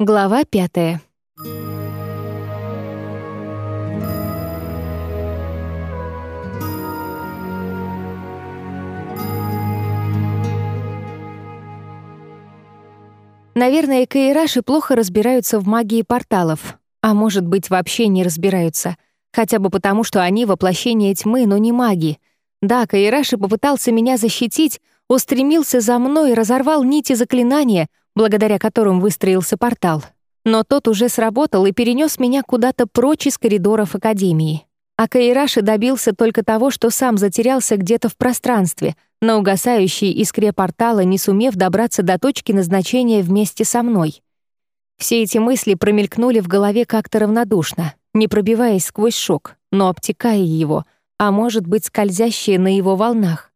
Глава пятая. Наверное, каираши плохо разбираются в магии порталов, а может быть, вообще не разбираются, хотя бы потому, что они воплощение тьмы, но не маги. Да, Каираши попытался меня защитить, устремился за мной разорвал нити заклинания, благодаря которым выстроился портал. Но тот уже сработал и перенес меня куда-то прочь из коридоров Академии. А Каираши добился только того, что сам затерялся где-то в пространстве, на угасающей искре портала, не сумев добраться до точки назначения вместе со мной. Все эти мысли промелькнули в голове как-то равнодушно, не пробиваясь сквозь шок, но обтекая его, а может быть, скользящие на его волнах.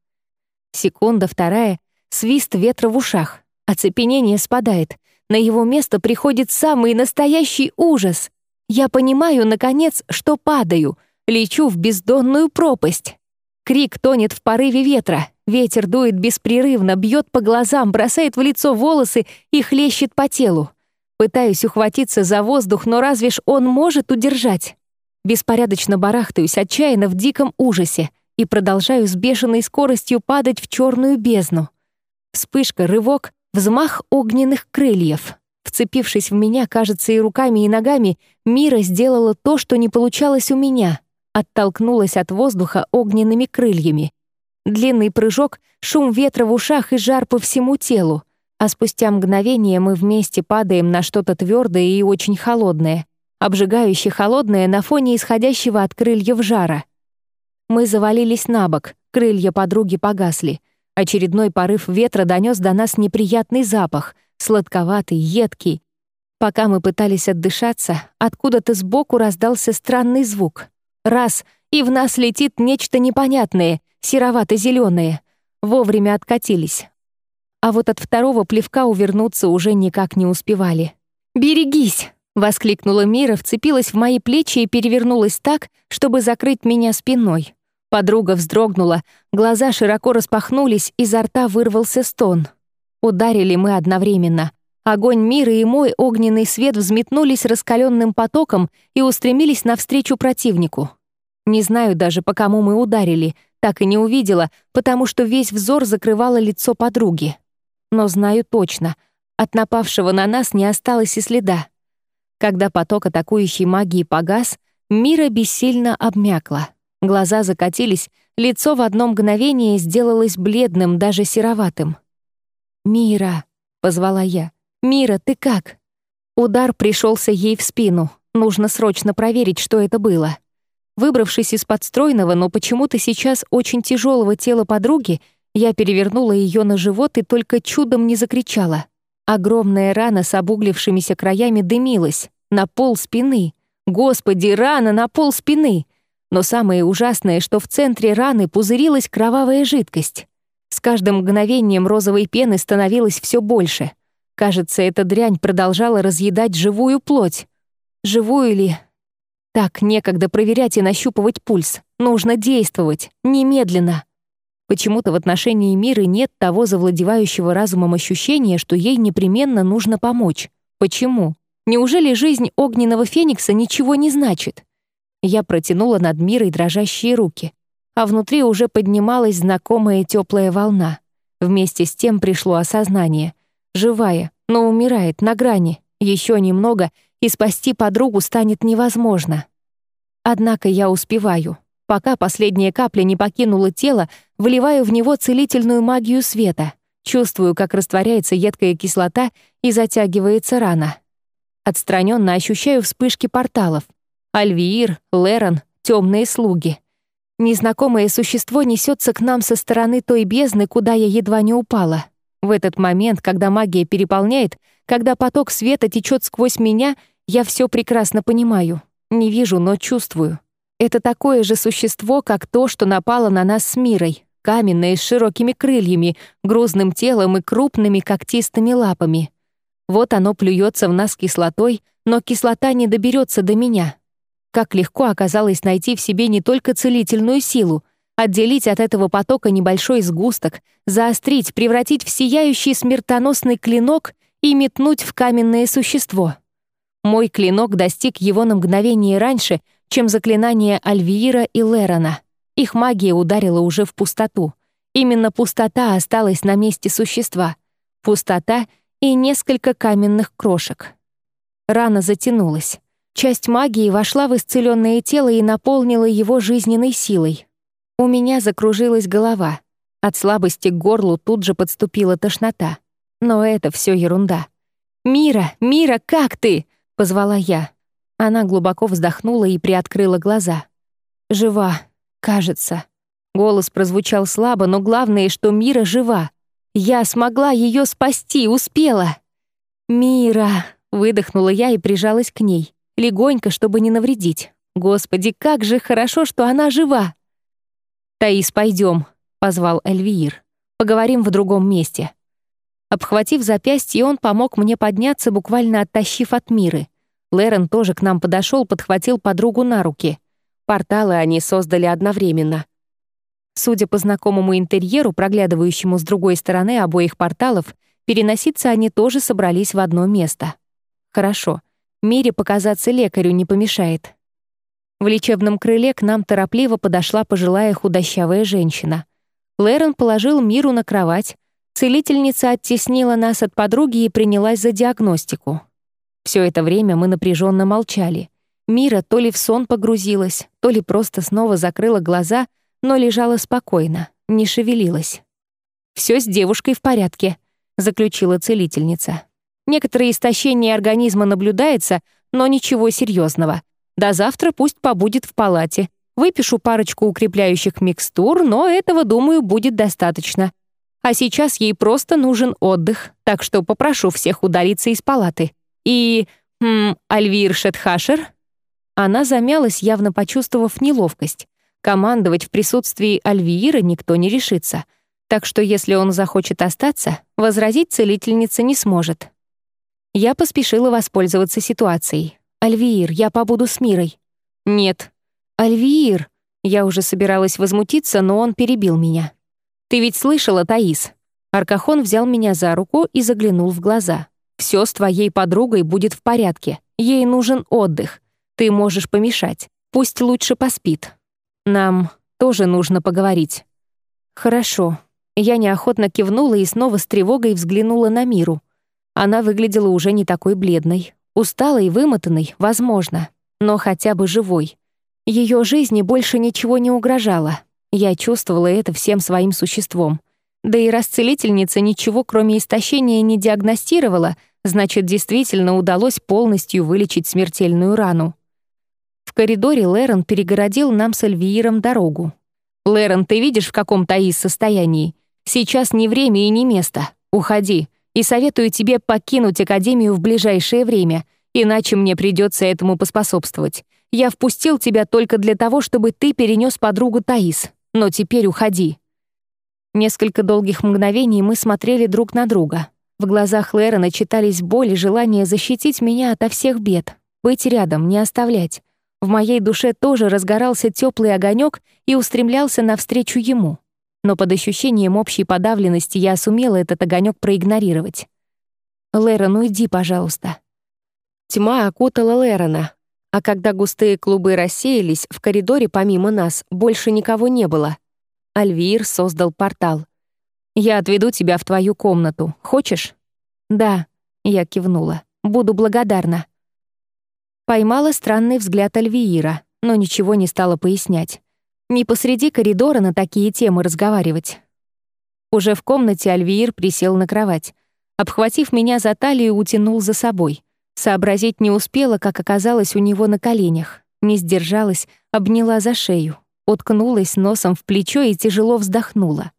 Секунда, вторая — свист ветра в ушах. Оцепенение спадает. На его место приходит самый настоящий ужас. Я понимаю, наконец, что падаю, лечу в бездонную пропасть. Крик тонет в порыве ветра. Ветер дует беспрерывно, бьет по глазам, бросает в лицо волосы и хлещет по телу. Пытаюсь ухватиться за воздух, но разве ж он может удержать? Беспорядочно барахтаюсь, отчаянно в диком ужасе и продолжаю с бешеной скоростью падать в черную бездну. Вспышка, рывок, Взмах огненных крыльев. Вцепившись в меня, кажется, и руками, и ногами, Мира сделала то, что не получалось у меня. Оттолкнулась от воздуха огненными крыльями. Длинный прыжок, шум ветра в ушах и жар по всему телу. А спустя мгновение мы вместе падаем на что-то твердое и очень холодное. Обжигающе холодное на фоне исходящего от крыльев жара. Мы завалились на бок, крылья подруги погасли — Очередной порыв ветра донес до нас неприятный запах, сладковатый, едкий. Пока мы пытались отдышаться, откуда-то сбоку раздался странный звук. Раз — и в нас летит нечто непонятное, серовато зеленое Вовремя откатились. А вот от второго плевка увернуться уже никак не успевали. «Берегись!» — воскликнула Мира, вцепилась в мои плечи и перевернулась так, чтобы закрыть меня спиной. Подруга вздрогнула, глаза широко распахнулись, изо рта вырвался стон. Ударили мы одновременно. Огонь мира и мой огненный свет взметнулись раскаленным потоком и устремились навстречу противнику. Не знаю даже, по кому мы ударили, так и не увидела, потому что весь взор закрывало лицо подруги. Но знаю точно, от напавшего на нас не осталось и следа. Когда поток атакующей магии погас, мира бессильно обмякла. Глаза закатились, лицо в одно мгновение сделалось бледным, даже сероватым. «Мира!» — позвала я. «Мира, ты как?» Удар пришелся ей в спину. Нужно срочно проверить, что это было. Выбравшись из подстройного, но почему-то сейчас очень тяжелого тела подруги, я перевернула ее на живот и только чудом не закричала. Огромная рана с обуглившимися краями дымилась. На пол спины. Господи, рана на пол спины! Но самое ужасное, что в центре раны пузырилась кровавая жидкость. С каждым мгновением розовой пены становилось все больше. Кажется, эта дрянь продолжала разъедать живую плоть. Живую ли? Так, некогда проверять и нащупывать пульс. Нужно действовать. Немедленно. Почему-то в отношении Миры нет того завладевающего разумом ощущения, что ей непременно нужно помочь. Почему? Неужели жизнь огненного феникса ничего не значит? Я протянула над мирой дрожащие руки, а внутри уже поднималась знакомая теплая волна. Вместе с тем пришло осознание. Живая, но умирает на грани. Еще немного, и спасти подругу станет невозможно. Однако я успеваю. Пока последняя капля не покинула тело, выливаю в него целительную магию света. Чувствую, как растворяется едкая кислота и затягивается рана. Отстраненно ощущаю вспышки порталов — Альвиир, Лерон, темные слуги. Незнакомое существо несется к нам со стороны той бездны, куда я едва не упала. В этот момент, когда магия переполняет, когда поток света течет сквозь меня, я все прекрасно понимаю. Не вижу, но чувствую. Это такое же существо, как то, что напало на нас с мирой. Каменное, с широкими крыльями, грузным телом и крупными когтистыми лапами. Вот оно плюется в нас кислотой, но кислота не доберется до меня. Как легко оказалось найти в себе не только целительную силу, отделить от этого потока небольшой сгусток, заострить, превратить в сияющий смертоносный клинок и метнуть в каменное существо. Мой клинок достиг его на мгновение раньше, чем заклинание Альвиира и Лерона. Их магия ударила уже в пустоту. Именно пустота осталась на месте существа. Пустота и несколько каменных крошек. Рана затянулась. Часть магии вошла в исцеленное тело и наполнила его жизненной силой. У меня закружилась голова. От слабости к горлу тут же подступила тошнота. Но это все ерунда. «Мира, Мира, как ты?» — позвала я. Она глубоко вздохнула и приоткрыла глаза. «Жива, кажется». Голос прозвучал слабо, но главное, что Мира жива. Я смогла ее спасти, успела. «Мира!» — выдохнула я и прижалась к ней легонько, чтобы не навредить. Господи, как же хорошо, что она жива! «Таис, пойдем, позвал Эльвиир. «Поговорим в другом месте». Обхватив запястье, он помог мне подняться, буквально оттащив от Миры. Лерен тоже к нам подошел, подхватил подругу на руки. Порталы они создали одновременно. Судя по знакомому интерьеру, проглядывающему с другой стороны обоих порталов, переноситься они тоже собрались в одно место. Хорошо. Мире показаться лекарю не помешает. В лечебном крыле к нам торопливо подошла пожилая худощавая женщина. Лерон положил Миру на кровать. Целительница оттеснила нас от подруги и принялась за диагностику. Все это время мы напряженно молчали. Мира то ли в сон погрузилась, то ли просто снова закрыла глаза, но лежала спокойно, не шевелилась. Все с девушкой в порядке», — заключила целительница. Некоторое истощение организма наблюдается, но ничего серьезного. До завтра пусть побудет в палате. Выпишу парочку укрепляющих микстур, но этого, думаю, будет достаточно. А сейчас ей просто нужен отдых, так что попрошу всех удалиться из палаты. И... Хм, Альвир Шетхашер?» Она замялась, явно почувствовав неловкость. Командовать в присутствии Альвиира никто не решится. Так что если он захочет остаться, возразить целительница не сможет. Я поспешила воспользоваться ситуацией. «Альвиир, я побуду с Мирой». «Нет». «Альвиир!» Я уже собиралась возмутиться, но он перебил меня. «Ты ведь слышала, Таис?» Аркахон взял меня за руку и заглянул в глаза. «Все с твоей подругой будет в порядке. Ей нужен отдых. Ты можешь помешать. Пусть лучше поспит. Нам тоже нужно поговорить». «Хорошо». Я неохотно кивнула и снова с тревогой взглянула на Миру. Она выглядела уже не такой бледной. Усталой и вымотанной, возможно, но хотя бы живой. Ее жизни больше ничего не угрожало. Я чувствовала это всем своим существом. Да и расцелительница ничего, кроме истощения, не диагностировала, значит, действительно удалось полностью вылечить смертельную рану. В коридоре Лерон перегородил нам с Эльвииром дорогу. «Лерон, ты видишь, в каком Таис состоянии? Сейчас не время и не место. Уходи и советую тебе покинуть Академию в ближайшее время, иначе мне придется этому поспособствовать. Я впустил тебя только для того, чтобы ты перенес подругу Таис, но теперь уходи». Несколько долгих мгновений мы смотрели друг на друга. В глазах Лерона читались боль и желание защитить меня ото всех бед, быть рядом, не оставлять. В моей душе тоже разгорался теплый огонек и устремлялся навстречу ему но под ощущением общей подавленности я сумела этот огонек проигнорировать. «Лерон, уйди, пожалуйста». Тьма окутала Лерона, а когда густые клубы рассеялись, в коридоре помимо нас больше никого не было. Альвир создал портал. «Я отведу тебя в твою комнату. Хочешь?» «Да», — я кивнула. «Буду благодарна». Поймала странный взгляд Альвиира, но ничего не стала пояснять. Не посреди коридора на такие темы разговаривать. Уже в комнате Альвиир присел на кровать. Обхватив меня за талию, утянул за собой. Сообразить не успела, как оказалось у него на коленях. Не сдержалась, обняла за шею. Уткнулась носом в плечо и тяжело вздохнула.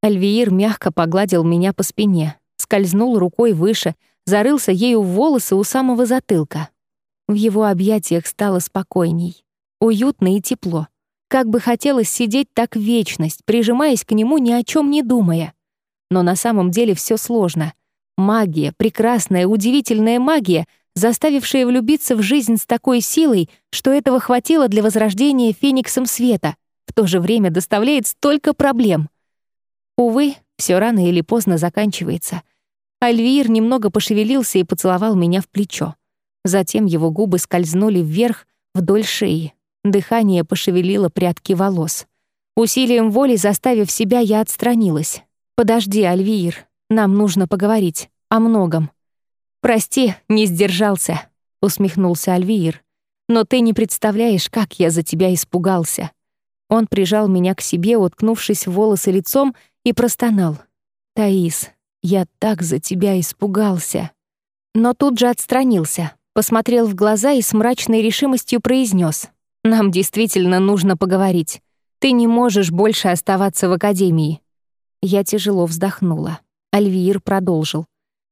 Альвиир мягко погладил меня по спине, скользнул рукой выше, зарылся ею в волосы у самого затылка. В его объятиях стало спокойней, уютно и тепло. Как бы хотелось сидеть так вечность, прижимаясь к нему, ни о чем не думая. Но на самом деле все сложно. Магия, прекрасная, удивительная магия, заставившая влюбиться в жизнь с такой силой, что этого хватило для возрождения фениксом света, в то же время доставляет столько проблем. Увы, все рано или поздно заканчивается. Альвир немного пошевелился и поцеловал меня в плечо. Затем его губы скользнули вверх вдоль шеи. Дыхание пошевелило прядки волос. Усилием воли, заставив себя, я отстранилась. «Подожди, Альвир, нам нужно поговорить. О многом». «Прости, не сдержался», — усмехнулся Альвир. «Но ты не представляешь, как я за тебя испугался». Он прижал меня к себе, уткнувшись в волосы лицом, и простонал. «Таис, я так за тебя испугался». Но тут же отстранился, посмотрел в глаза и с мрачной решимостью произнес: «Нам действительно нужно поговорить. Ты не можешь больше оставаться в академии». Я тяжело вздохнула. Альвиир продолжил.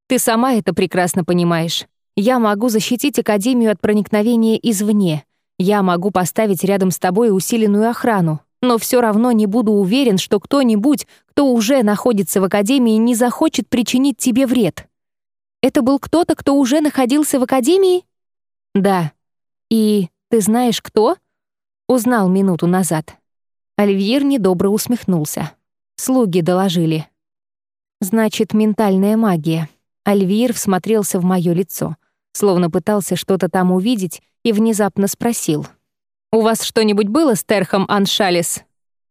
«Ты сама это прекрасно понимаешь. Я могу защитить Академию от проникновения извне, я могу поставить рядом с тобой усиленную охрану, но все равно не буду уверен, что кто-нибудь, кто уже находится в Академии, не захочет причинить тебе вред. Это был кто-то, кто уже находился в Академии? Да. И ты знаешь, кто? Узнал минуту назад. Альвьер недобро усмехнулся. Слуги доложили. Значит, ментальная магия. Альвир всмотрелся в мое лицо, словно пытался что-то там увидеть, и внезапно спросил. «У вас что-нибудь было с Терхом Аншалис?»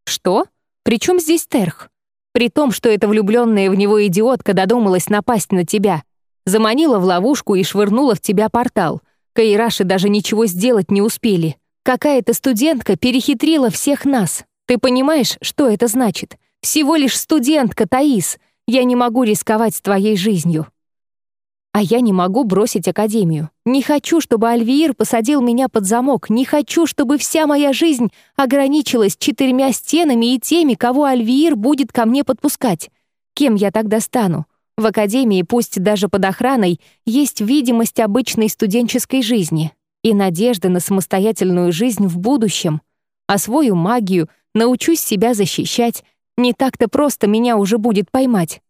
«Что? Причем здесь Терх? При том, что эта влюбленная в него идиотка додумалась напасть на тебя, заманила в ловушку и швырнула в тебя портал. Каираши даже ничего сделать не успели. Какая-то студентка перехитрила всех нас. Ты понимаешь, что это значит? Всего лишь студентка, Таис. Я не могу рисковать твоей жизнью». А я не могу бросить академию. Не хочу, чтобы Альвиир посадил меня под замок. Не хочу, чтобы вся моя жизнь ограничилась четырьмя стенами и теми, кого Альвиир будет ко мне подпускать. Кем я тогда стану? В академии, пусть даже под охраной, есть видимость обычной студенческой жизни и надежда на самостоятельную жизнь в будущем. Освою магию, научусь себя защищать. Не так-то просто меня уже будет поймать.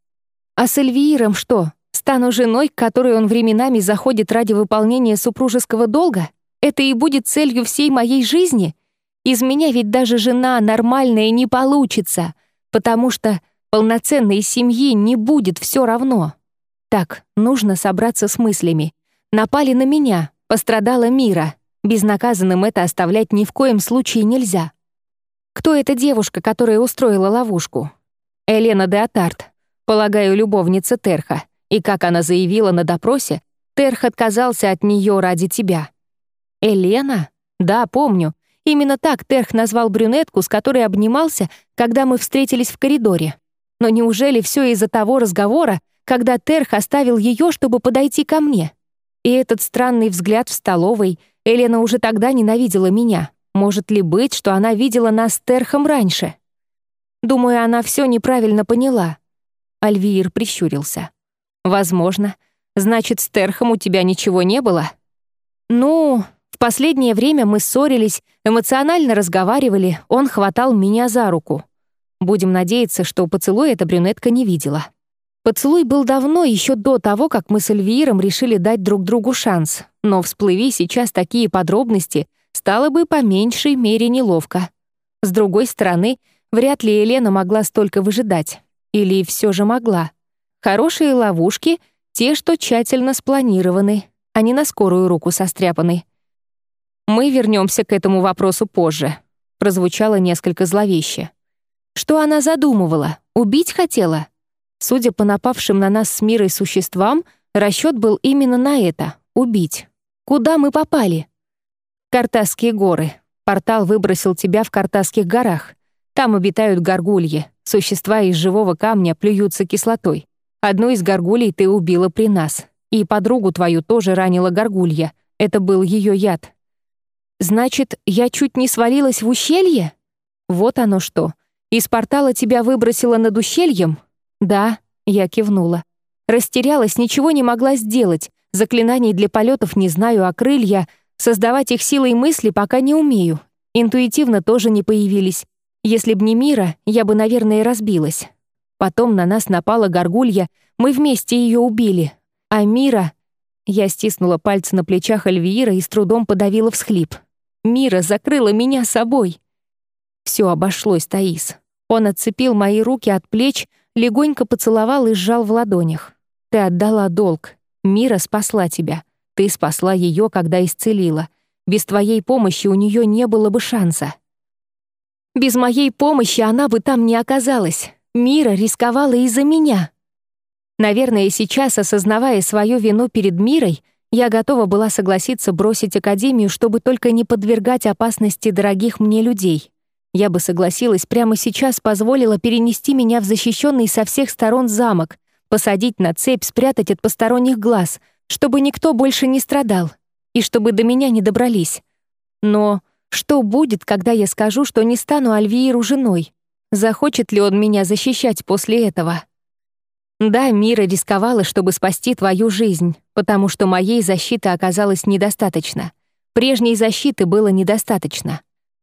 А с Альвииром что? Стану женой, к которой он временами заходит ради выполнения супружеского долга? Это и будет целью всей моей жизни? Из меня ведь даже жена нормальная не получится, потому что полноценной семьи не будет все равно. Так, нужно собраться с мыслями. Напали на меня, пострадала Мира. Безнаказанным это оставлять ни в коем случае нельзя. Кто эта девушка, которая устроила ловушку? Елена де Атарт, полагаю, любовница Терха. И как она заявила на допросе, Терх отказался от нее ради тебя. Елена? Да, помню. Именно так Терх назвал брюнетку, с которой обнимался, когда мы встретились в коридоре. Но неужели все из-за того разговора, когда Терх оставил ее, чтобы подойти ко мне? И этот странный взгляд в столовой, Елена уже тогда ненавидела меня. Может ли быть, что она видела нас с Терхом раньше? Думаю, она все неправильно поняла. Альвиир прищурился. Возможно. Значит, с Терхом у тебя ничего не было? Ну, в последнее время мы ссорились, эмоционально разговаривали, он хватал меня за руку. Будем надеяться, что поцелуй эта брюнетка не видела. Поцелуй был давно, еще до того, как мы с Эльвиром решили дать друг другу шанс. Но всплыви сейчас такие подробности, стало бы по меньшей мере неловко. С другой стороны, вряд ли Елена могла столько выжидать. Или все же могла. Хорошие ловушки — те, что тщательно спланированы, а не на скорую руку состряпаны. «Мы вернемся к этому вопросу позже», — прозвучало несколько зловеще. Что она задумывала? Убить хотела? Судя по напавшим на нас с мирой существам, расчет был именно на это — убить. Куда мы попали? Картасские горы. Портал выбросил тебя в Картасских горах. Там обитают горгульи. Существа из живого камня плюются кислотой. Одну из горгулей ты убила при нас. И подругу твою тоже ранила горгулья. Это был ее яд. Значит, я чуть не свалилась в ущелье? Вот оно что. Из портала тебя выбросило над ущельем? Да, я кивнула. Растерялась, ничего не могла сделать. Заклинаний для полетов не знаю, а крылья... Создавать их силой мысли пока не умею. Интуитивно тоже не появились. Если б не Мира, я бы, наверное, разбилась. Потом на нас напала горгулья, мы вместе ее убили. А Мира... Я стиснула пальцы на плечах Эльвира и с трудом подавила всхлип. Мира закрыла меня собой. Все обошлось, Таис. Он отцепил мои руки от плеч, легонько поцеловал и сжал в ладонях. Ты отдала долг. Мира спасла тебя. Ты спасла ее, когда исцелила. Без твоей помощи у нее не было бы шанса. Без моей помощи она бы там не оказалась. Мира рисковала из-за меня. Наверное, сейчас, осознавая свою вину перед Мирой, я готова была согласиться бросить Академию, чтобы только не подвергать опасности дорогих мне людей. Я бы согласилась прямо сейчас, позволила перенести меня в защищенный со всех сторон замок, посадить на цепь, спрятать от посторонних глаз, чтобы никто больше не страдал, и чтобы до меня не добрались. Но что будет, когда я скажу, что не стану Альвииру женой? Захочет ли он меня защищать после этого? Да, Мира рисковала, чтобы спасти твою жизнь, потому что моей защиты оказалось недостаточно. Прежней защиты было недостаточно.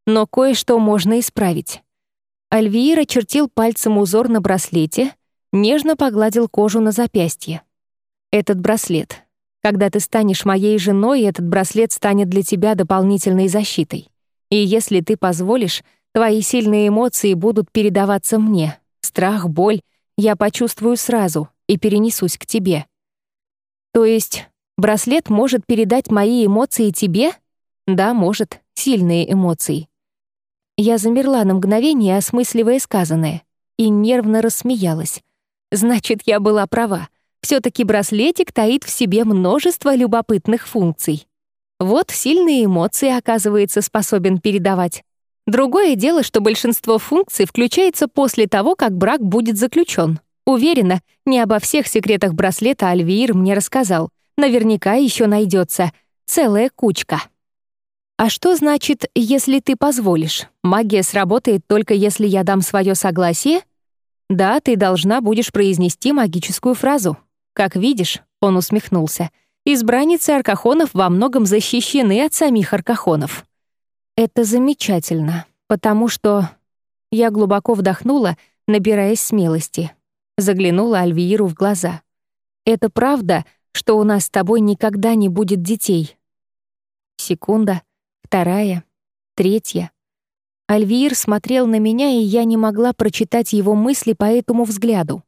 Но кое-что можно исправить. Альвиира чертил пальцем узор на браслете, нежно погладил кожу на запястье. Этот браслет. Когда ты станешь моей женой, этот браслет станет для тебя дополнительной защитой. И если ты позволишь, твои сильные эмоции будут передаваться мне. Страх, боль — я почувствую сразу и перенесусь к тебе. То есть браслет может передать мои эмоции тебе? Да, может, сильные эмоции. Я замерла на мгновение, осмысливая сказанное, и нервно рассмеялась. Значит, я была права. все таки браслетик таит в себе множество любопытных функций. Вот сильные эмоции, оказывается, способен передавать. Другое дело, что большинство функций включается после того, как брак будет заключен. Уверена, не обо всех секретах браслета Альвиир мне рассказал. Наверняка еще найдется целая кучка. А что значит, если ты позволишь? Магия сработает только если я дам свое согласие? Да, ты должна будешь произнести магическую фразу. Как видишь, он усмехнулся. Избранницы аркахонов во многом защищены от самих аркахонов. Это замечательно, потому что... Я глубоко вдохнула, набираясь смелости. Заглянула Альвииру в глаза. «Это правда, что у нас с тобой никогда не будет детей?» Секунда, вторая, третья. Альвиир смотрел на меня, и я не могла прочитать его мысли по этому взгляду.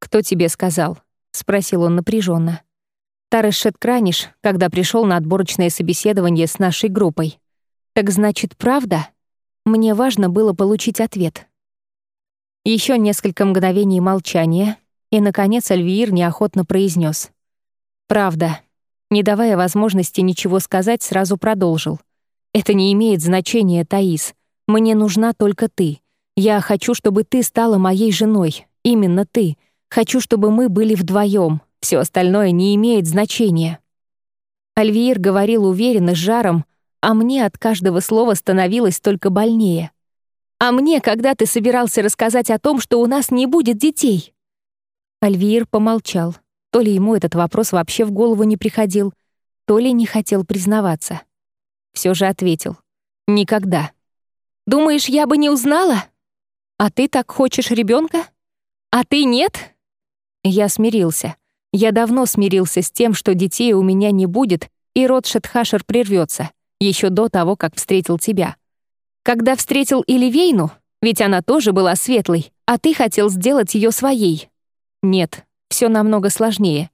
«Кто тебе сказал?» — спросил он напряженно. Тарес Шеткраниш, когда пришел на отборочное собеседование с нашей группой. Так значит, правда? Мне важно было получить ответ. Еще несколько мгновений молчания, и, наконец, Альвиир неохотно произнес: «Правда». Не давая возможности ничего сказать, сразу продолжил. «Это не имеет значения, Таис. Мне нужна только ты. Я хочу, чтобы ты стала моей женой. Именно ты. Хочу, чтобы мы были вдвоем. Все остальное не имеет значения». Альвиир говорил уверенно, с жаром, а мне от каждого слова становилось только больнее. «А мне, когда ты собирался рассказать о том, что у нас не будет детей?» Альвир помолчал. То ли ему этот вопрос вообще в голову не приходил, то ли не хотел признаваться. Все же ответил. «Никогда». «Думаешь, я бы не узнала? А ты так хочешь ребенка? А ты нет?» Я смирился. Я давно смирился с тем, что детей у меня не будет, и род Шетхашер прервется еще до того, как встретил тебя. Когда встретил Иливейну, ведь она тоже была светлой, а ты хотел сделать ее своей. Нет, все намного сложнее.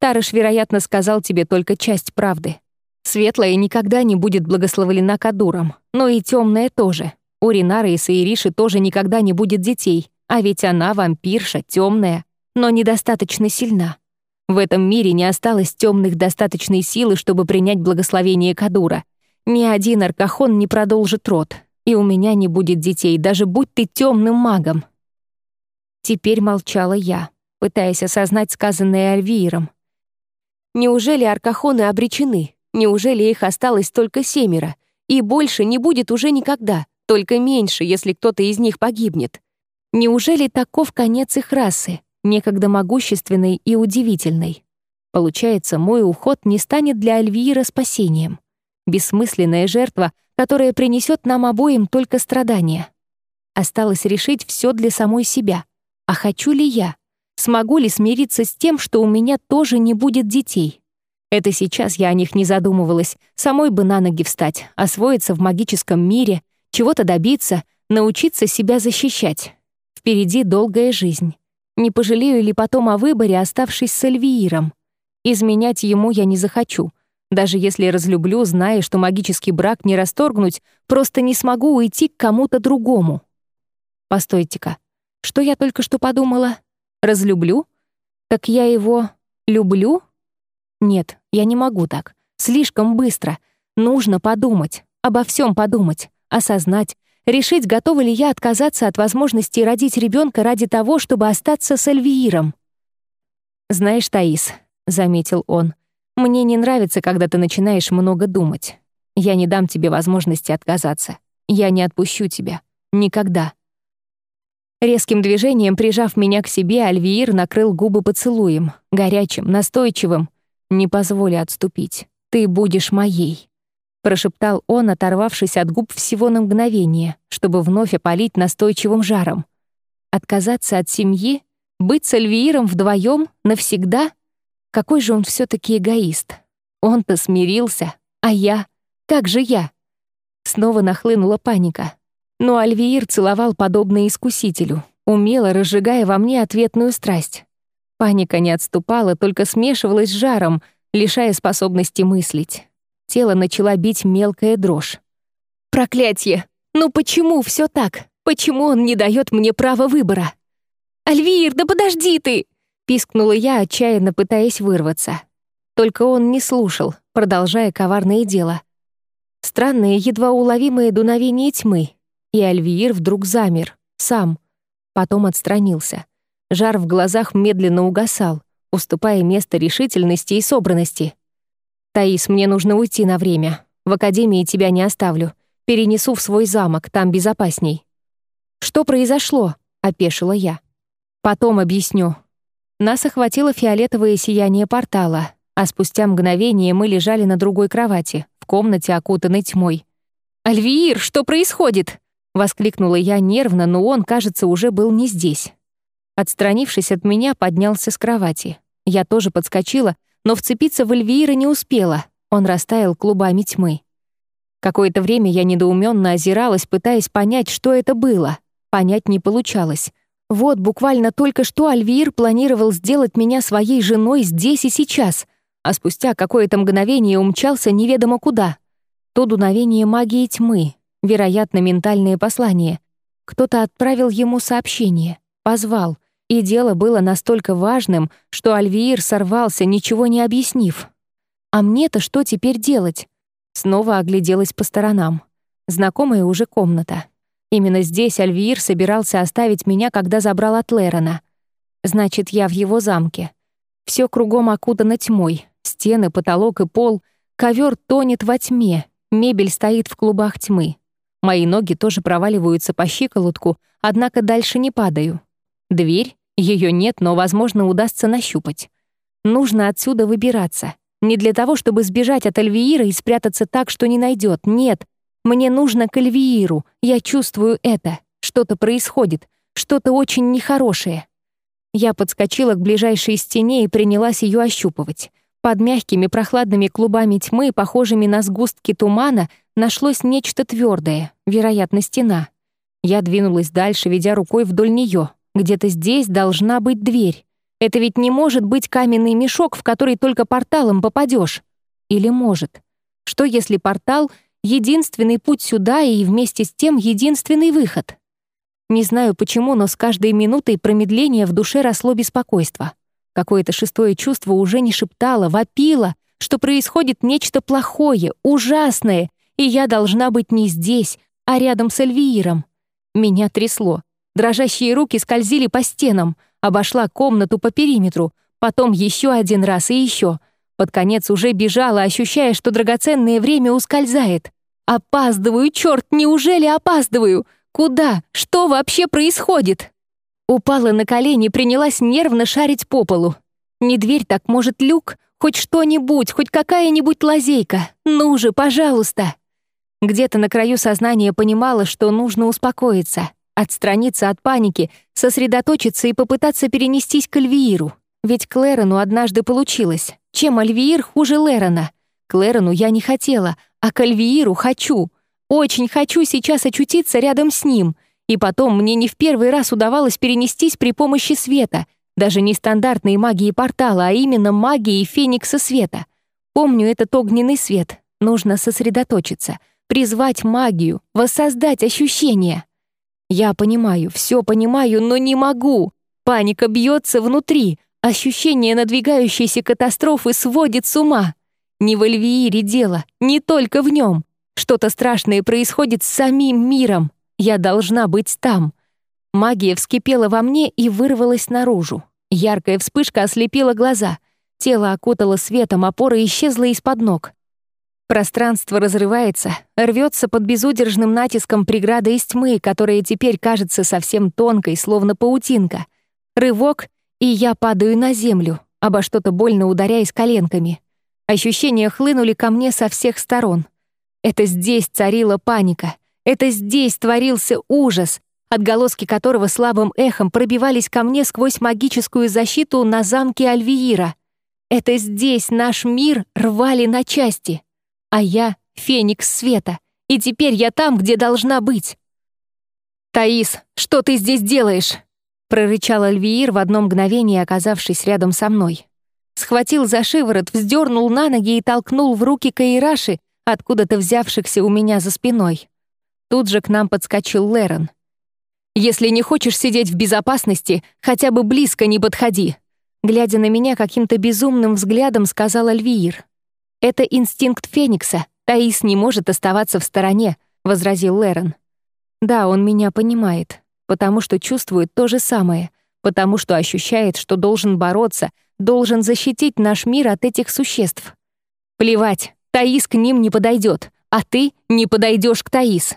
Тарыш, вероятно, сказал тебе только часть правды. Светлая никогда не будет благословлена Кадуром, но и темная тоже. У Ринары и Саириши тоже никогда не будет детей, а ведь она вампирша, темная, но недостаточно сильна. В этом мире не осталось темных достаточной силы, чтобы принять благословение Кадура, ни один аркахон не продолжит род, и у меня не будет детей, даже будь ты темным магом. Теперь молчала я, пытаясь осознать сказанное Альвиером. Неужели аркахоны обречены? Неужели их осталось только семеро? И больше не будет уже никогда, только меньше, если кто-то из них погибнет. Неужели таков конец их расы, некогда могущественной и удивительной? Получается, мой уход не станет для Альвиера спасением бессмысленная жертва, которая принесет нам обоим только страдания. Осталось решить все для самой себя. А хочу ли я? Смогу ли смириться с тем, что у меня тоже не будет детей? Это сейчас я о них не задумывалась. Самой бы на ноги встать, освоиться в магическом мире, чего-то добиться, научиться себя защищать. Впереди долгая жизнь. Не пожалею ли потом о выборе, оставшись с Эльвииром? Изменять ему я не захочу. Даже если разлюблю, зная, что магический брак не расторгнуть, просто не смогу уйти к кому-то другому. Постойте-ка, что я только что подумала? Разлюблю? Так я его люблю? Нет, я не могу так. Слишком быстро. Нужно подумать, обо всем подумать, осознать, решить, готова ли я отказаться от возможности родить ребенка ради того, чтобы остаться с Эльвииром. «Знаешь, Таис», — заметил он, «мне не нравится, когда ты начинаешь много думать. Я не дам тебе возможности отказаться. Я не отпущу тебя. Никогда». Резким движением, прижав меня к себе, Альвиир накрыл губы поцелуем, горячим, настойчивым. «Не позволь отступить. Ты будешь моей» прошептал он, оторвавшись от губ всего на мгновение, чтобы вновь опалить настойчивым жаром. Отказаться от семьи? Быть с Альвииром вдвоем навсегда? Какой же он все таки эгоист. Он-то смирился, а я? Как же я? Снова нахлынула паника. Но Альвиир целовал подобно искусителю, умело разжигая во мне ответную страсть. Паника не отступала, только смешивалась с жаром, лишая способности мыслить тело начала бить мелкая дрожь. «Проклятье! Ну почему все так? Почему он не дает мне права выбора?» «Альвир, да подожди ты!» — пискнула я, отчаянно пытаясь вырваться. Только он не слушал, продолжая коварное дело. Странное, едва уловимое дуновение тьмы, и Альвиир вдруг замер, сам. Потом отстранился. Жар в глазах медленно угасал, уступая место решительности и собранности. «Таис, мне нужно уйти на время. В академии тебя не оставлю. Перенесу в свой замок, там безопасней». «Что произошло?» — опешила я. «Потом объясню». Нас охватило фиолетовое сияние портала, а спустя мгновение мы лежали на другой кровати, в комнате, окутанной тьмой. «Альвиир, что происходит?» — воскликнула я нервно, но он, кажется, уже был не здесь. Отстранившись от меня, поднялся с кровати. Я тоже подскочила, но вцепиться в Эльвира не успела, он растаял клубами тьмы. Какое-то время я недоуменно озиралась, пытаясь понять, что это было. Понять не получалось. Вот буквально только что Альвир планировал сделать меня своей женой здесь и сейчас, а спустя какое-то мгновение умчался неведомо куда. То дуновение магии тьмы, вероятно, ментальное послание. Кто-то отправил ему сообщение, позвал — и дело было настолько важным, что Альвиир сорвался, ничего не объяснив. А мне-то что теперь делать? Снова огляделась по сторонам. Знакомая уже комната. Именно здесь Альвиир собирался оставить меня, когда забрал от Лерона. Значит, я в его замке. Все кругом окутано тьмой. Стены, потолок и пол. Ковер тонет во тьме. Мебель стоит в клубах тьмы. Мои ноги тоже проваливаются по щиколотку, однако дальше не падаю. Дверь ее нет, но, возможно, удастся нащупать. Нужно отсюда выбираться. Не для того, чтобы сбежать от Альвиира и спрятаться так, что не найдет. Нет. Мне нужно к Альвииру. Я чувствую это. Что-то происходит. Что-то очень нехорошее. Я подскочила к ближайшей стене и принялась ее ощупывать. Под мягкими прохладными клубами тьмы, похожими на сгустки тумана, нашлось нечто твердое, вероятно, стена. Я двинулась дальше, ведя рукой вдоль нее. Где-то здесь должна быть дверь. Это ведь не может быть каменный мешок, в который только порталом попадешь. Или может? Что если портал — единственный путь сюда и вместе с тем единственный выход? Не знаю почему, но с каждой минутой промедления в душе росло беспокойство. Какое-то шестое чувство уже не шептало, вопило, что происходит нечто плохое, ужасное, и я должна быть не здесь, а рядом с Эльвииром. Меня трясло. Дрожащие руки скользили по стенам, обошла комнату по периметру, потом еще один раз и еще. Под конец уже бежала, ощущая, что драгоценное время ускользает. «Опаздываю, черт, неужели опаздываю? Куда? Что вообще происходит?» Упала на колени, принялась нервно шарить по полу. Не дверь так, может, люк? Хоть что-нибудь, хоть какая-нибудь лазейка. Ну же, пожалуйста. Где-то на краю сознания понимала, что нужно успокоиться. Отстраниться от паники, сосредоточиться и попытаться перенестись к Альвииру. Ведь Клэрону однажды получилось. Чем Альвиир хуже Лерона? Клэрону я не хотела, а к Альвииру хочу. Очень хочу сейчас очутиться рядом с ним. И потом мне не в первый раз удавалось перенестись при помощи света, даже не стандартной магии портала, а именно магии Феникса Света. Помню этот огненный свет. Нужно сосредоточиться, призвать магию, воссоздать ощущения. Я понимаю, все понимаю, но не могу. Паника бьется внутри, ощущение надвигающейся катастрофы сводит с ума. Не в Эльвиире дело, не только в нем. Что-то страшное происходит с самим миром. Я должна быть там. Магия вскипела во мне и вырвалась наружу. Яркая вспышка ослепила глаза. Тело окутало светом, опора исчезла из-под ног. Пространство разрывается, рвется под безудержным натиском преграды из тьмы, которая теперь кажется совсем тонкой, словно паутинка. Рывок, и я падаю на землю, обо что-то больно ударяясь коленками. Ощущения хлынули ко мне со всех сторон. Это здесь царила паника. Это здесь творился ужас, отголоски которого слабым эхом пробивались ко мне сквозь магическую защиту на замке Альвиира. Это здесь наш мир рвали на части. А я — феникс света, и теперь я там, где должна быть. «Таис, что ты здесь делаешь?» — прорычал Альвиир в одно мгновение, оказавшись рядом со мной. Схватил за шиворот, вздернул на ноги и толкнул в руки Каираши, откуда-то взявшихся у меня за спиной. Тут же к нам подскочил Лерон. «Если не хочешь сидеть в безопасности, хотя бы близко не подходи», глядя на меня каким-то безумным взглядом, сказал Альвиир. «Это инстинкт Феникса. Таис не может оставаться в стороне», — возразил Лерон. «Да, он меня понимает, потому что чувствует то же самое, потому что ощущает, что должен бороться, должен защитить наш мир от этих существ. Плевать, Таис к ним не подойдет, а ты не подойдешь к Таис».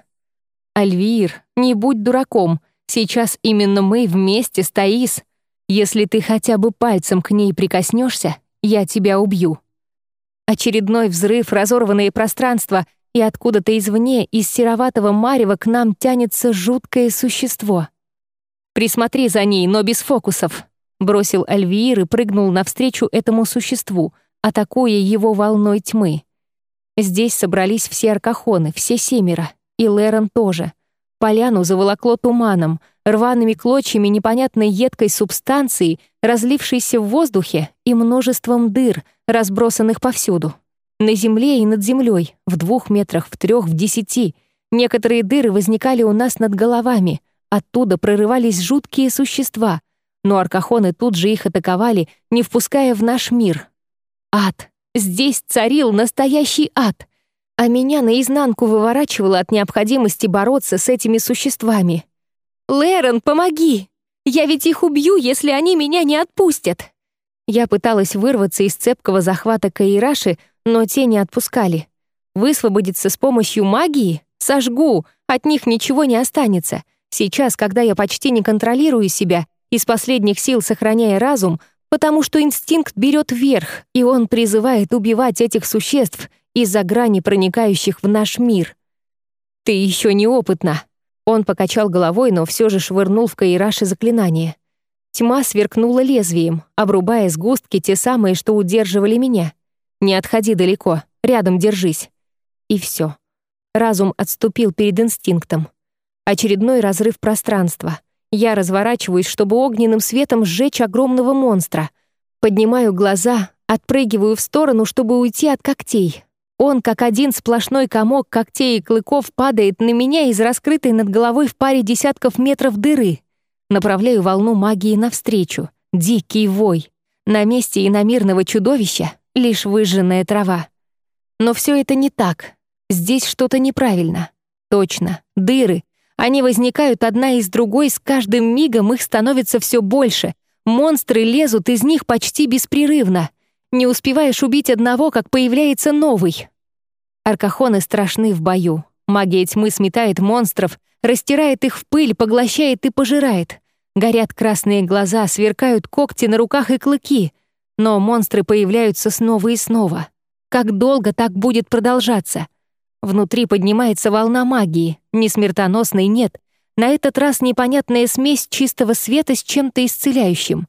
«Альвир, не будь дураком. Сейчас именно мы вместе с Таис. Если ты хотя бы пальцем к ней прикоснешься, я тебя убью». Очередной взрыв, разорванное пространство, и откуда-то извне, из сероватого марева к нам тянется жуткое существо. «Присмотри за ней, но без фокусов», — бросил Альвиир и прыгнул навстречу этому существу, атакуя его волной тьмы. Здесь собрались все аркахоны, все семеро — и Лерон тоже. Поляну заволокло туманом, рваными клочьями непонятной едкой субстанции, разлившейся в воздухе, и множеством дыр, разбросанных повсюду. На земле и над землей, в двух метрах, в трех, в десяти. Некоторые дыры возникали у нас над головами. Оттуда прорывались жуткие существа, но аркахоны тут же их атаковали, не впуская в наш мир. Ад. Здесь царил настоящий ад — а меня наизнанку выворачивало от необходимости бороться с этими существами. «Лерон, помоги! Я ведь их убью, если они меня не отпустят!» Я пыталась вырваться из цепкого захвата Каираши, но те не отпускали. Высвободиться с помощью магии? Сожгу, от них ничего не останется. Сейчас, когда я почти не контролирую себя, из последних сил сохраняя разум, потому что инстинкт берет верх, и он призывает убивать этих существ — из-за грани проникающих в наш мир. «Ты еще неопытна!» Он покачал головой, но все же швырнул в Каираши заклинание. Тьма сверкнула лезвием, обрубая сгустки те самые, что удерживали меня. «Не отходи далеко, рядом держись». И все. Разум отступил перед инстинктом. Очередной разрыв пространства. Я разворачиваюсь, чтобы огненным светом сжечь огромного монстра. Поднимаю глаза, отпрыгиваю в сторону, чтобы уйти от когтей. Он, как один сплошной комок когтей и клыков, падает на меня из раскрытой над головой в паре десятков метров дыры. Направляю волну магии навстречу. Дикий вой. На месте иномирного чудовища лишь выжженная трава. Но все это не так. Здесь что-то неправильно. Точно, дыры. Они возникают одна из другой, с каждым мигом их становится все больше. Монстры лезут из них почти беспрерывно — не успеваешь убить одного, как появляется новый. Аркахоны страшны в бою. Магия тьмы сметает монстров, растирает их в пыль, поглощает и пожирает. Горят красные глаза, сверкают когти на руках и клыки. Но монстры появляются снова и снова. Как долго так будет продолжаться? Внутри поднимается волна магии. Не смертоносной нет. На этот раз непонятная смесь чистого света с чем-то исцеляющим.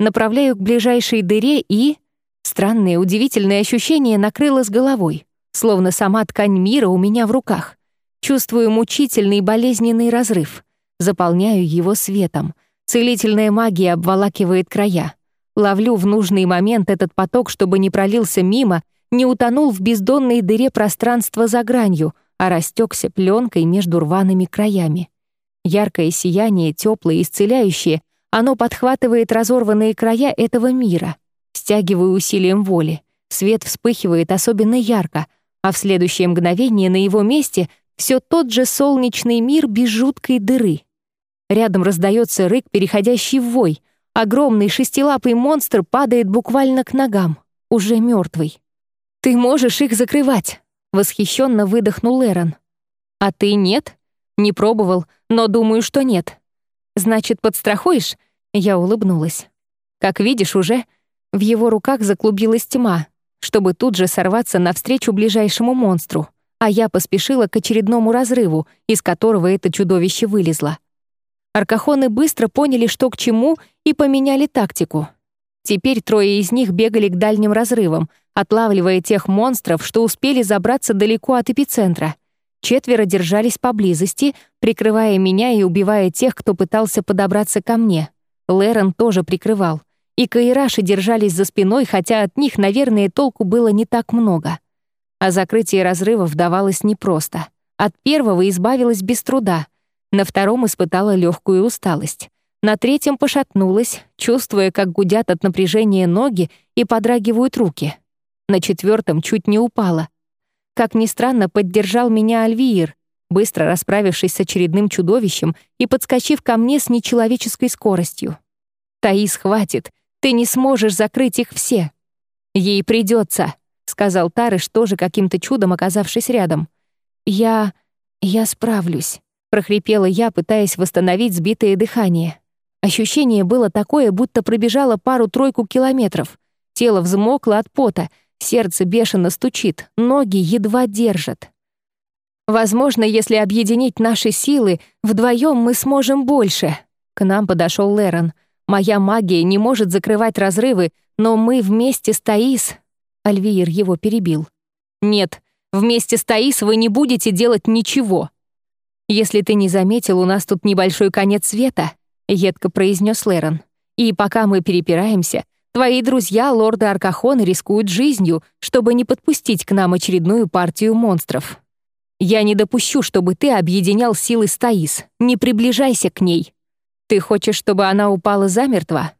Направляю к ближайшей дыре и... Странное, удивительное ощущение накрыло с головой, словно сама ткань мира у меня в руках. Чувствую мучительный болезненный разрыв. заполняю его светом. Целительная магия обволакивает края. Ловлю в нужный момент этот поток, чтобы не пролился мимо, не утонул в бездонной дыре пространства за гранью, а растекся пленкой между рваными краями. Яркое сияние, теплое, исцеляющее, оно подхватывает разорванные края этого мира. Стягиваю усилием воли. Свет вспыхивает особенно ярко, а в следующее мгновение на его месте все тот же солнечный мир без жуткой дыры. Рядом раздается рык, переходящий в вой. Огромный шестилапый монстр падает буквально к ногам, уже мертвый. «Ты можешь их закрывать!» — восхищенно выдохнул Эрон. «А ты нет?» «Не пробовал, но думаю, что нет». «Значит, подстрахуешь?» Я улыбнулась. Как видишь уже, в его руках заклубилась тьма, чтобы тут же сорваться навстречу ближайшему монстру, а я поспешила к очередному разрыву, из которого это чудовище вылезло. Аркахоны быстро поняли, что к чему, и поменяли тактику. Теперь трое из них бегали к дальним разрывам, отлавливая тех монстров, что успели забраться далеко от эпицентра. Четверо держались поблизости, прикрывая меня и убивая тех, кто пытался подобраться ко мне. Лерон тоже прикрывал. И Каираши держались за спиной, хотя от них, наверное, толку было не так много. А закрытие разрывов давалось непросто. От первого избавилась без труда. На втором испытала легкую усталость. На третьем пошатнулась, чувствуя, как гудят от напряжения ноги и подрагивают руки. На четвертом чуть не упала. Как ни странно, поддержал меня Альвиир, быстро расправившись с очередным чудовищем и подскочив ко мне с нечеловеческой скоростью. «Таис, хватит, ты не сможешь закрыть их все». «Ей придется», — сказал Тарыш, тоже каким-то чудом оказавшись рядом. «Я... я справлюсь», — прохрипела я, пытаясь восстановить сбитое дыхание. Ощущение было такое, будто пробежала пару-тройку километров. Тело взмокло от пота, сердце бешено стучит, ноги едва держат. Возможно, если объединить наши силы, вдвоем мы сможем больше. К нам подошел Лерон. Моя магия не может закрывать разрывы, но мы вместе с Таис... Альвиер его перебил. Нет, вместе с Таис вы не будете делать ничего. Если ты не заметил, у нас тут небольшой конец света. — едко произнес Лерон. «И пока мы перепираемся, твои друзья, лорды Аркахон, рискуют жизнью, чтобы не подпустить к нам очередную партию монстров. Я не допущу, чтобы ты объединял силы с Таис. Не приближайся к ней. Ты хочешь, чтобы она упала замертво?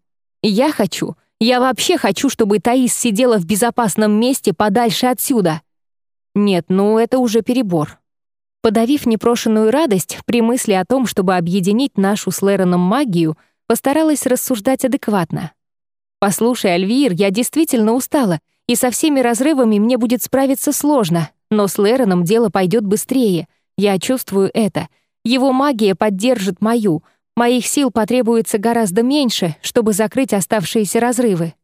Я хочу. Я вообще хочу, чтобы Таис сидела в безопасном месте подальше отсюда. Нет, ну это уже перебор. Подавив непрошенную радость при мысли о том, чтобы объединить нашу с Лероном магию, постаралась рассуждать адекватно. «Послушай, Альвир, я действительно устала, и со всеми разрывами мне будет справиться сложно, но с Лероном дело пойдет быстрее. Я чувствую это. Его магия поддержит мою. Моих сил потребуется гораздо меньше, чтобы закрыть оставшиеся разрывы».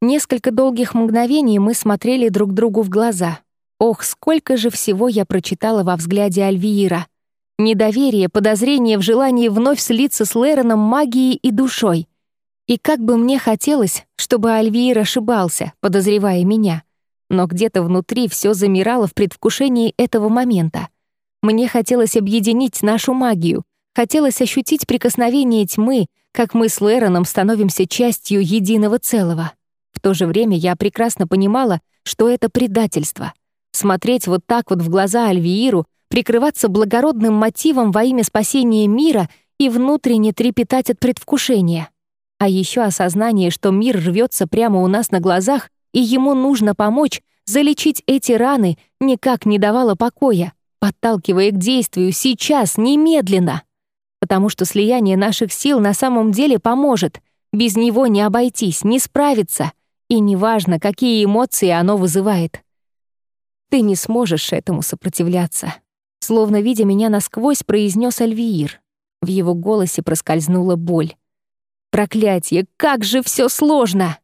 Несколько долгих мгновений мы смотрели друг другу в глаза — Ох, сколько же всего я прочитала во взгляде Альвиира. Недоверие, подозрение в желании вновь слиться с Лероном магией и душой. И как бы мне хотелось, чтобы Альвиир ошибался, подозревая меня. Но где-то внутри все замирало в предвкушении этого момента. Мне хотелось объединить нашу магию, хотелось ощутить прикосновение тьмы, как мы с Лероном становимся частью единого целого. В то же время я прекрасно понимала, что это предательство — Смотреть вот так вот в глаза Альвииру, прикрываться благородным мотивом во имя спасения мира и внутренне трепетать от предвкушения. А еще осознание, что мир рвется прямо у нас на глазах, и ему нужно помочь, залечить эти раны, никак не давало покоя, подталкивая к действию сейчас, немедленно. Потому что слияние наших сил на самом деле поможет. Без него не обойтись, не справиться. И неважно, какие эмоции оно вызывает. Ты не сможешь этому сопротивляться. Словно видя меня насквозь, произнес Альвиир. В его голосе проскользнула боль. «Проклятие, как же все сложно!»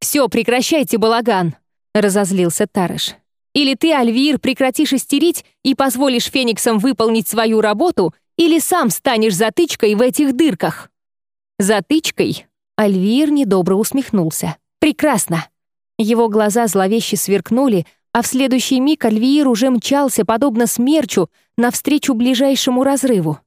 «Все, прекращайте балаган!» — разозлился Тарыш. «Или ты, Альвир, прекратишь истерить и позволишь фениксам выполнить свою работу, или сам станешь затычкой в этих дырках!» «Затычкой?» — Альвир недобро усмехнулся. «Прекрасно!» Его глаза зловеще сверкнули, а в следующий миг Альвиир уже мчался, подобно смерчу, навстречу ближайшему разрыву.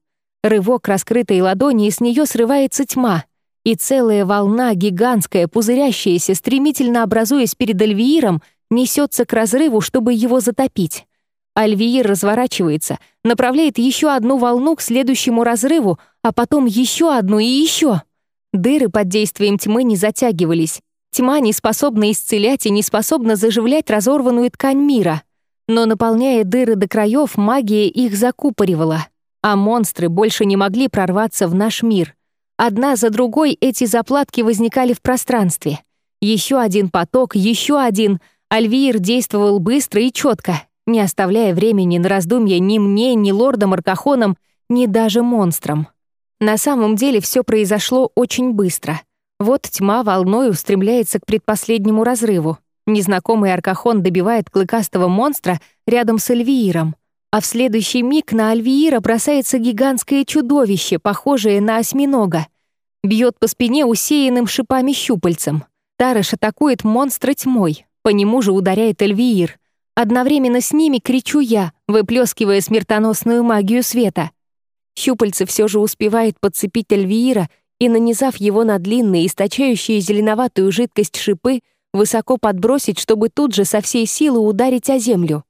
Рывок раскрытой ладони, и с нее срывается тьма. И целая волна, гигантская, пузырящаяся, стремительно образуясь перед Альвииром, несется к разрыву, чтобы его затопить. Альвиир разворачивается, направляет еще одну волну к следующему разрыву, а потом еще одну и еще. Дыры под действием тьмы не затягивались. Тьма не способна исцелять и не способна заживлять разорванную ткань мира. Но наполняя дыры до краев, магия их закупоривала. А монстры больше не могли прорваться в наш мир. Одна за другой эти заплатки возникали в пространстве. Еще один поток, еще один. Альвиир действовал быстро и четко, не оставляя времени на раздумья ни мне, ни лордам Аркахонам, ни даже монстрам. На самом деле все произошло очень быстро. Вот тьма волной устремляется к предпоследнему разрыву. Незнакомый Аркахон добивает клыкастого монстра рядом с Эльвииром. А в следующий миг на Альвиира бросается гигантское чудовище, похожее на осьминога. Бьет по спине усеянным шипами щупальцем. Тарыш атакует монстра тьмой. По нему же ударяет Эльвиир. Одновременно с ними кричу я, выплескивая смертоносную магию света. Щупальце все же успевает подцепить Эльвиира и, нанизав его на длинные, источающие зеленоватую жидкость шипы, высоко подбросить, чтобы тут же со всей силы ударить о землю.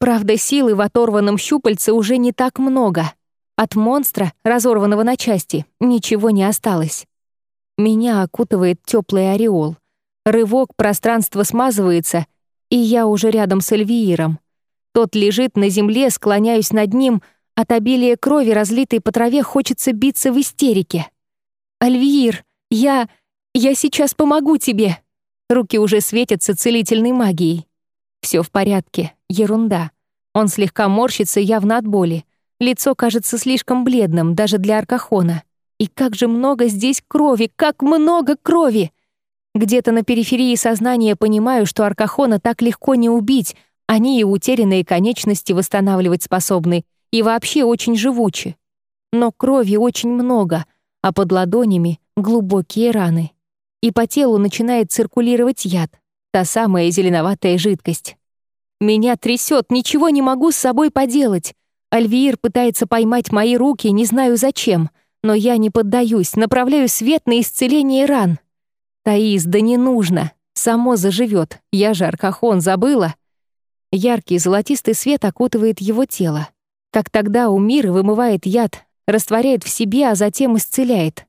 Правда, силы в оторванном щупальце уже не так много. От монстра, разорванного на части, ничего не осталось. Меня окутывает теплый ореол. Рывок, пространство смазывается, и я уже рядом с Эльвииром. Тот лежит на земле, склоняюсь над ним, от обилия крови, разлитой по траве, хочется биться в истерике. «Альвиир, я... я сейчас помогу тебе!» Руки уже светятся целительной магией. Все в порядке, ерунда. Он слегка морщится, явно от боли. Лицо кажется слишком бледным, даже для Аркахона. И как же много здесь крови, как много крови! Где-то на периферии сознания понимаю, что Аркахона так легко не убить, они и утерянные конечности восстанавливать способны, и вообще очень живучи. Но крови очень много, а под ладонями глубокие раны. И по телу начинает циркулировать яд, та самая зеленоватая жидкость. Меня трясет, ничего не могу с собой поделать. Альвиир пытается поймать мои руки, не знаю зачем, но я не поддаюсь, направляю свет на исцеление ран. «Таис, да не нужно. Само заживет. Я же Аркахон забыла». Яркий золотистый свет окутывает его тело. Как тогда у мира вымывает яд, растворяет в себе, а затем исцеляет.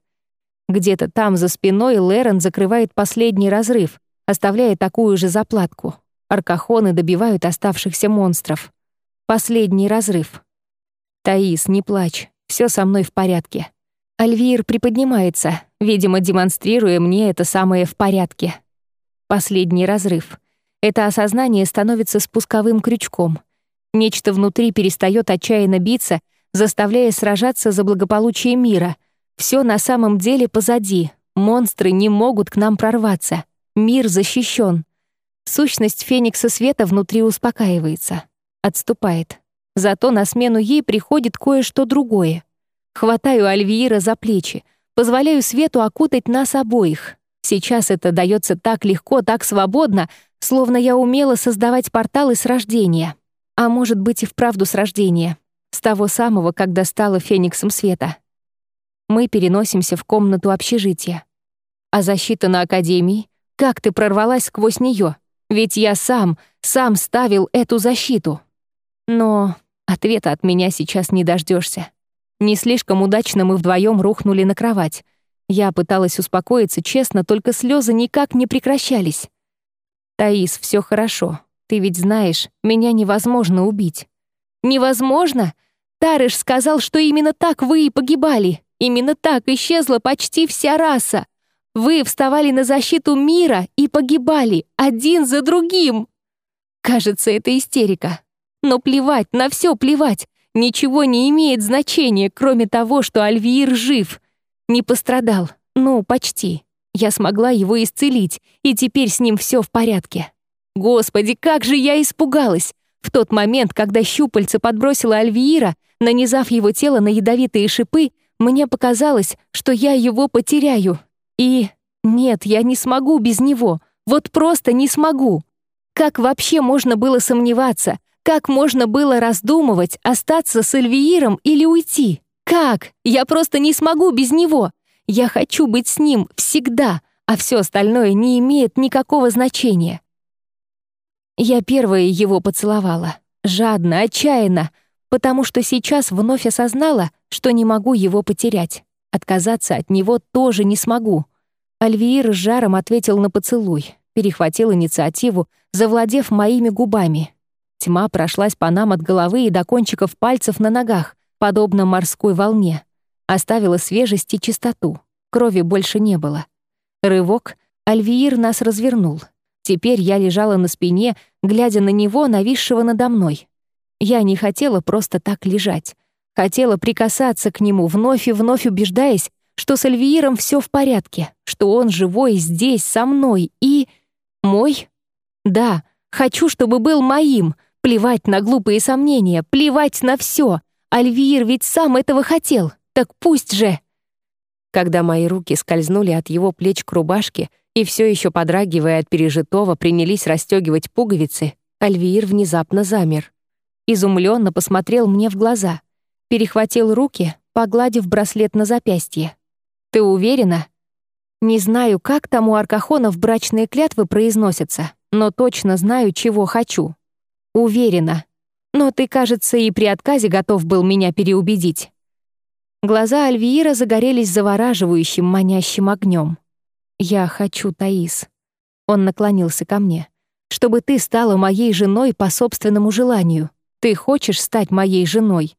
Где-то там за спиной Лерон закрывает последний разрыв, оставляя такую же заплатку. Аркахоны добивают оставшихся монстров. Последний разрыв. «Таис, не плачь. Все со мной в порядке». Альвир приподнимается, видимо, демонстрируя мне это самое в порядке. Последний разрыв. Это осознание становится спусковым крючком. Нечто внутри перестает отчаянно биться, заставляя сражаться за благополучие мира. Все на самом деле позади. Монстры не могут к нам прорваться. Мир защищен. Сущность Феникса Света внутри успокаивается. Отступает. Зато на смену ей приходит кое-что другое. Хватаю Альвиира за плечи, позволяю свету окутать нас обоих. Сейчас это дается так легко, так свободно, словно я умела создавать порталы с рождения. А может быть и вправду с рождения. С того самого, когда стала Фениксом Света. Мы переносимся в комнату общежития. А защита на Академии? Как ты прорвалась сквозь нее? Ведь я сам, сам ставил эту защиту. Но ответа от меня сейчас не дождешься. Не слишком удачно мы вдвоем рухнули на кровать. Я пыталась успокоиться, честно, только слезы никак не прекращались. «Таис, все хорошо. Ты ведь знаешь, меня невозможно убить». «Невозможно? Тарыш сказал, что именно так вы и погибали. Именно так исчезла почти вся раса. Вы вставали на защиту мира и погибали, один за другим». Кажется, это истерика. Но плевать, на все плевать. Ничего не имеет значения, кроме того, что Альвиир жив. Не пострадал. Ну, почти. Я смогла его исцелить, и теперь с ним все в порядке. Господи, как же я испугалась! В тот момент, когда щупальце подбросило Альвиира, нанизав его тело на ядовитые шипы, мне показалось, что я его потеряю. И нет, я не смогу без него. Вот просто не смогу. Как вообще можно было сомневаться? Как можно было раздумывать, остаться с Эльвииром или уйти? Как? Я просто не смогу без него. Я хочу быть с ним всегда, а все остальное не имеет никакого значения. Я первая его поцеловала. Жадно, отчаянно, потому что сейчас вновь осознала, что не могу его потерять. Отказаться от него тоже не смогу. Альвиир с жаром ответил на поцелуй, перехватил инициативу, завладев моими губами. Тьма прошлась по нам от головы и до кончиков пальцев на ногах, подобно морской волне. Оставила свежесть и чистоту. Крови больше не было. Рывок, Альвиир нас развернул. Теперь я лежала на спине, глядя на него, нависшего надо мной. Я не хотела просто так лежать. Хотела прикасаться к нему, вновь и вновь убеждаясь, что с Альвииром все в порядке, что он живой здесь, со мной и... Мой? Да, хочу, чтобы был моим. Плевать на глупые сомнения, плевать на все. Альвиир ведь сам этого хотел. Так пусть же. Когда мои руки скользнули от его плеч к рубашке и все еще подрагивая от пережитого принялись расстегивать пуговицы, Альвиир внезапно замер. Изумленно посмотрел мне в глаза, перехватил руки, погладив браслет на запястье. «Ты уверена?» Не знаю, как там у аркахонов брачные клятвы произносятся, но точно знаю, чего хочу. Уверена. Но ты, кажется, и при отказе готов был меня переубедить. Глаза Альвиира загорелись завораживающим, манящим огнем. «Я хочу, Таис». Он наклонился ко мне. «Чтобы ты стала моей женой по собственному желанию. Ты хочешь стать моей женой?»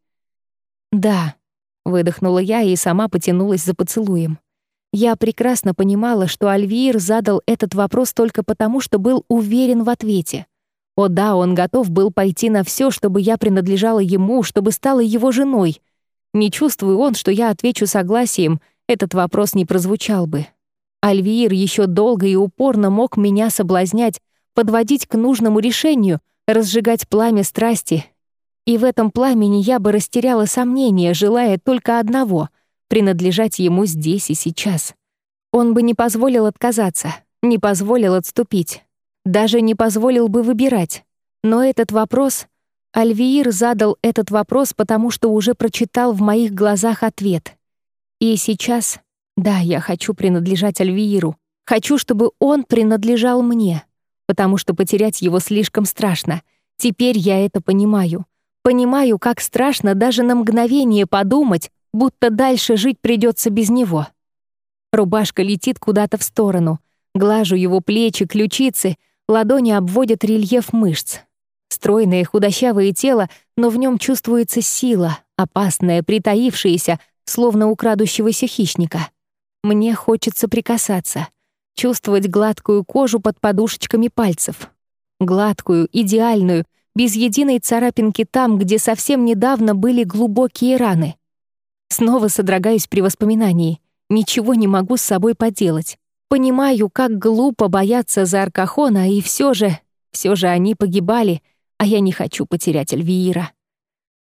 «Да», — выдохнула я и сама потянулась за поцелуем. Я прекрасно понимала, что Альвир задал этот вопрос только потому, что был уверен в ответе. О да, он готов был пойти на все, чтобы я принадлежала ему, чтобы стала его женой. Не чувствуя он, что я отвечу согласием, этот вопрос не прозвучал бы. Альвир еще долго и упорно мог меня соблазнять, подводить к нужному решению, разжигать пламя страсти. И в этом пламени я бы растеряла сомнения, желая только одного — принадлежать ему здесь и сейчас. Он бы не позволил отказаться, не позволил отступить, даже не позволил бы выбирать. Но этот вопрос... Альвиир задал этот вопрос, потому что уже прочитал в моих глазах ответ. И сейчас... Да, я хочу принадлежать Альвииру. Хочу, чтобы он принадлежал мне. Потому что потерять его слишком страшно. Теперь я это понимаю. Понимаю, как страшно даже на мгновение подумать, будто дальше жить придется без него. Рубашка летит куда-то в сторону. Глажу его плечи, ключицы, ладони обводят рельеф мышц. Стройное худощавое тело, но в нем чувствуется сила, опасная, притаившаяся, словно у крадущегося хищника. Мне хочется прикасаться, чувствовать гладкую кожу под подушечками пальцев. Гладкую, идеальную, без единой царапинки там, где совсем недавно были глубокие раны. Снова содрогаюсь при воспоминании. Ничего не могу с собой поделать. Понимаю, как глупо бояться за Аркахона, и все же, все же они погибали, а я не хочу потерять Эльвиира.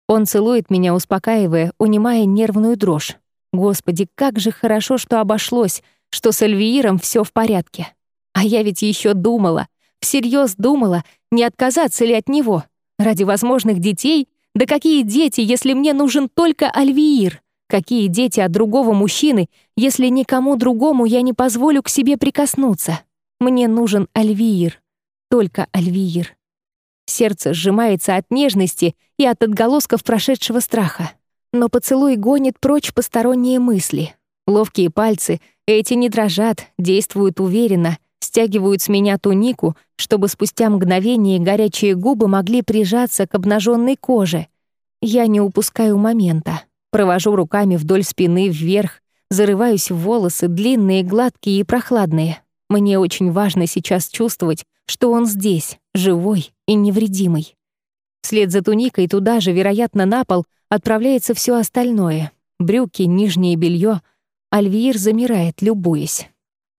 Он целует меня, успокаивая, унимая нервную дрожь. Господи, как же хорошо, что обошлось, что с Эльвииром все в порядке. А я ведь еще думала, всерьез думала, не отказаться ли от него. Ради возможных детей? Да какие дети, если мне нужен только Альвиир? Какие дети от другого мужчины, если никому другому я не позволю к себе прикоснуться? Мне нужен Альвиир. Только Альвиир. Сердце сжимается от нежности и от отголосков прошедшего страха. Но поцелуй гонит прочь посторонние мысли. Ловкие пальцы, эти не дрожат, действуют уверенно, стягивают с меня тунику, чтобы спустя мгновение горячие губы могли прижаться к обнаженной коже. Я не упускаю момента. Провожу руками вдоль спины вверх, зарываюсь в волосы, длинные, гладкие и прохладные. Мне очень важно сейчас чувствовать, что он здесь, живой и невредимый. Вслед за туникой туда же, вероятно, на пол отправляется все остальное. Брюки, нижнее белье. Альвиир замирает, любуясь.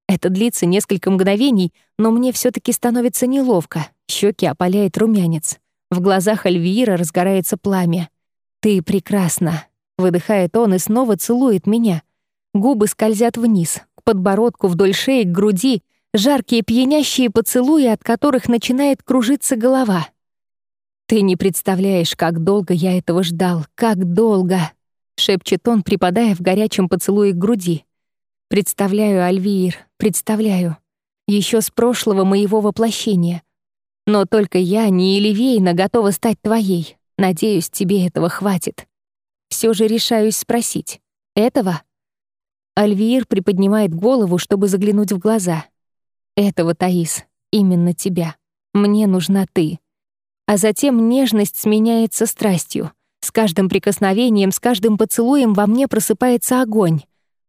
Это длится несколько мгновений, но мне все таки становится неловко. Щеки опаляет румянец. В глазах Альвиира разгорается пламя. «Ты прекрасна», Выдыхает он и снова целует меня. Губы скользят вниз, к подбородку, вдоль шеи, к груди, жаркие пьянящие поцелуи, от которых начинает кружиться голова. Ты не представляешь, как долго я этого ждал, как долго. — шепчет он, припадая в горячем поцелуе к груди. «Представляю, Альвиир, представляю. Еще с прошлого моего воплощения. Но только я, не Эливейна, готова стать твоей. Надеюсь, тебе этого хватит. Все же решаюсь спросить. Этого?» Альвиир приподнимает голову, чтобы заглянуть в глаза. «Этого, Таис, именно тебя. Мне нужна ты». А затем нежность сменяется страстью. С каждым прикосновением, с каждым поцелуем во мне просыпается огонь.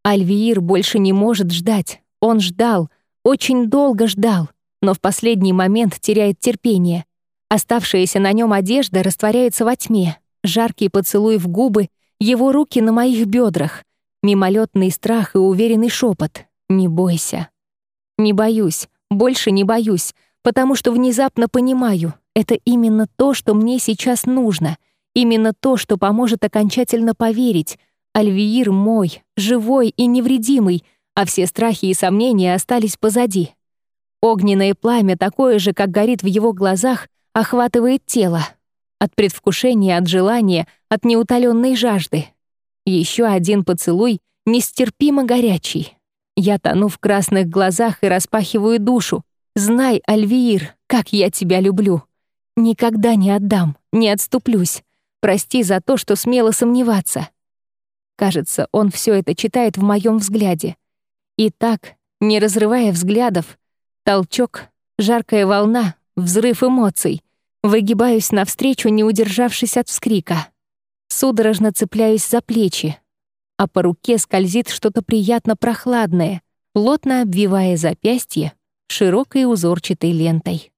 Альвиир больше не может ждать. Он ждал, очень долго ждал, но в последний момент теряет терпение. Оставшаяся на нем одежда растворяется во тьме. Жаркий поцелуй в губы, его руки на моих бедрах, мимолетный страх и уверенный шепот. «Не бойся». Не боюсь, больше не боюсь, потому что внезапно понимаю, это именно то, что мне сейчас нужно, именно то, что поможет окончательно поверить. Альвиир мой, живой и невредимый, а все страхи и сомнения остались позади. Огненное пламя, такое же, как горит в его глазах, охватывает тело. От предвкушения, от желания, от неутоленной жажды. Еще один поцелуй, нестерпимо горячий. Я тону в красных глазах и распахиваю душу. Знай, Альвиир, как я тебя люблю. Никогда не отдам, не отступлюсь. Прости за то, что смело сомневаться. Кажется, он все это читает в моем взгляде. И так, не разрывая взглядов, толчок, жаркая волна, взрыв эмоций. Выгибаюсь навстречу, не удержавшись от вскрика. Судорожно цепляюсь за плечи, а по руке скользит что-то приятно прохладное, плотно обвивая запястье широкой узорчатой лентой.